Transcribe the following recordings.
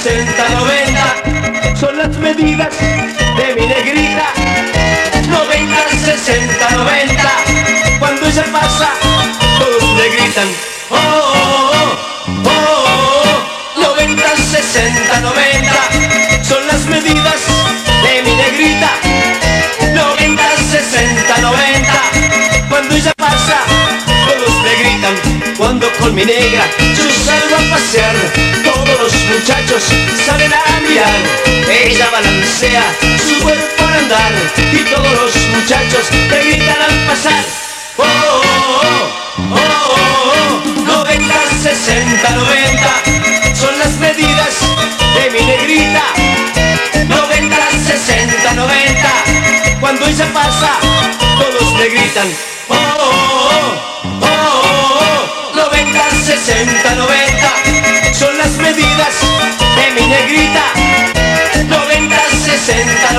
oh, oh, 90, 60, 90 son las medidas de mi negrita. 90, 60, 90 cuando ella pasa todos le gritan, oh, oh, 90, 60, 90 son las medidas de mi negrita. 90, 60, 90 cuando ella pasa todos le gritan cuando con mi negra yo salgo a pasear todos los muchachos salen a mirar. Ella balancea su cuerpo al andar y todos los muchachos le gritan al pasar. Oh, oh, oh, oh, 90, 60, 90 son las medidas de mi negrita. 90, 60, 90 cuando ella pasa todos le gritan. Oh, oh, oh, 90, 60, 90 son las medidas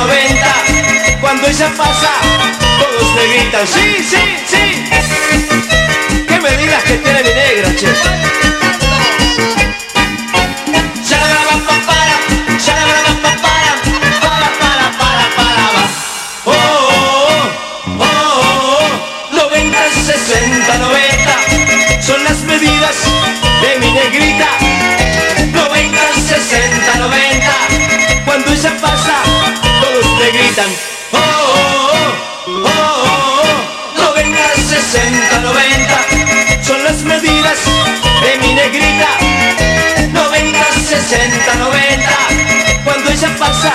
90 cuando ella pasa todos le gritan sí, sí, sí que me digas que tiene mi negra, che. Oh, oh, oh, oh, 90, 60, 90 son las medidas de mi negrita. 90, 60, 90 cuando ella pasa gritan. Oh, oh, oh, oh, 90, 60, 90 son las medidas de mi negrita. 90, 60, 90 Cuando ella pasa,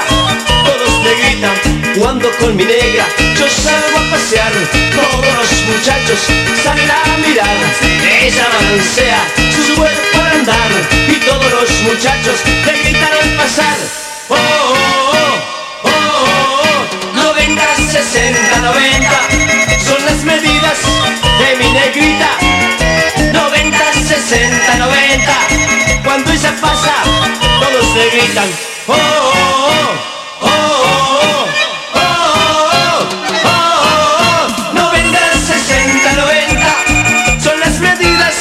todos le gritan Cuando con mi negra yo salgo a pasear Todos los muchachos salen a mirar Ella balancea su cuerpo al andar Y todos los muchachos le gritan al pasar cuando se pasa, todos se gritan. Oh, oh, oh, oh, oh, son las medidas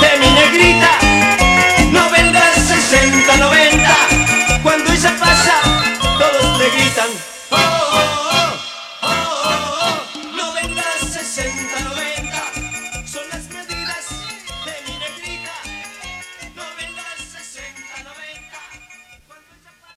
de mi negrita. 90, 60, 90, cuando se pasa, todos le gritan. Oh, oh, oh, oh,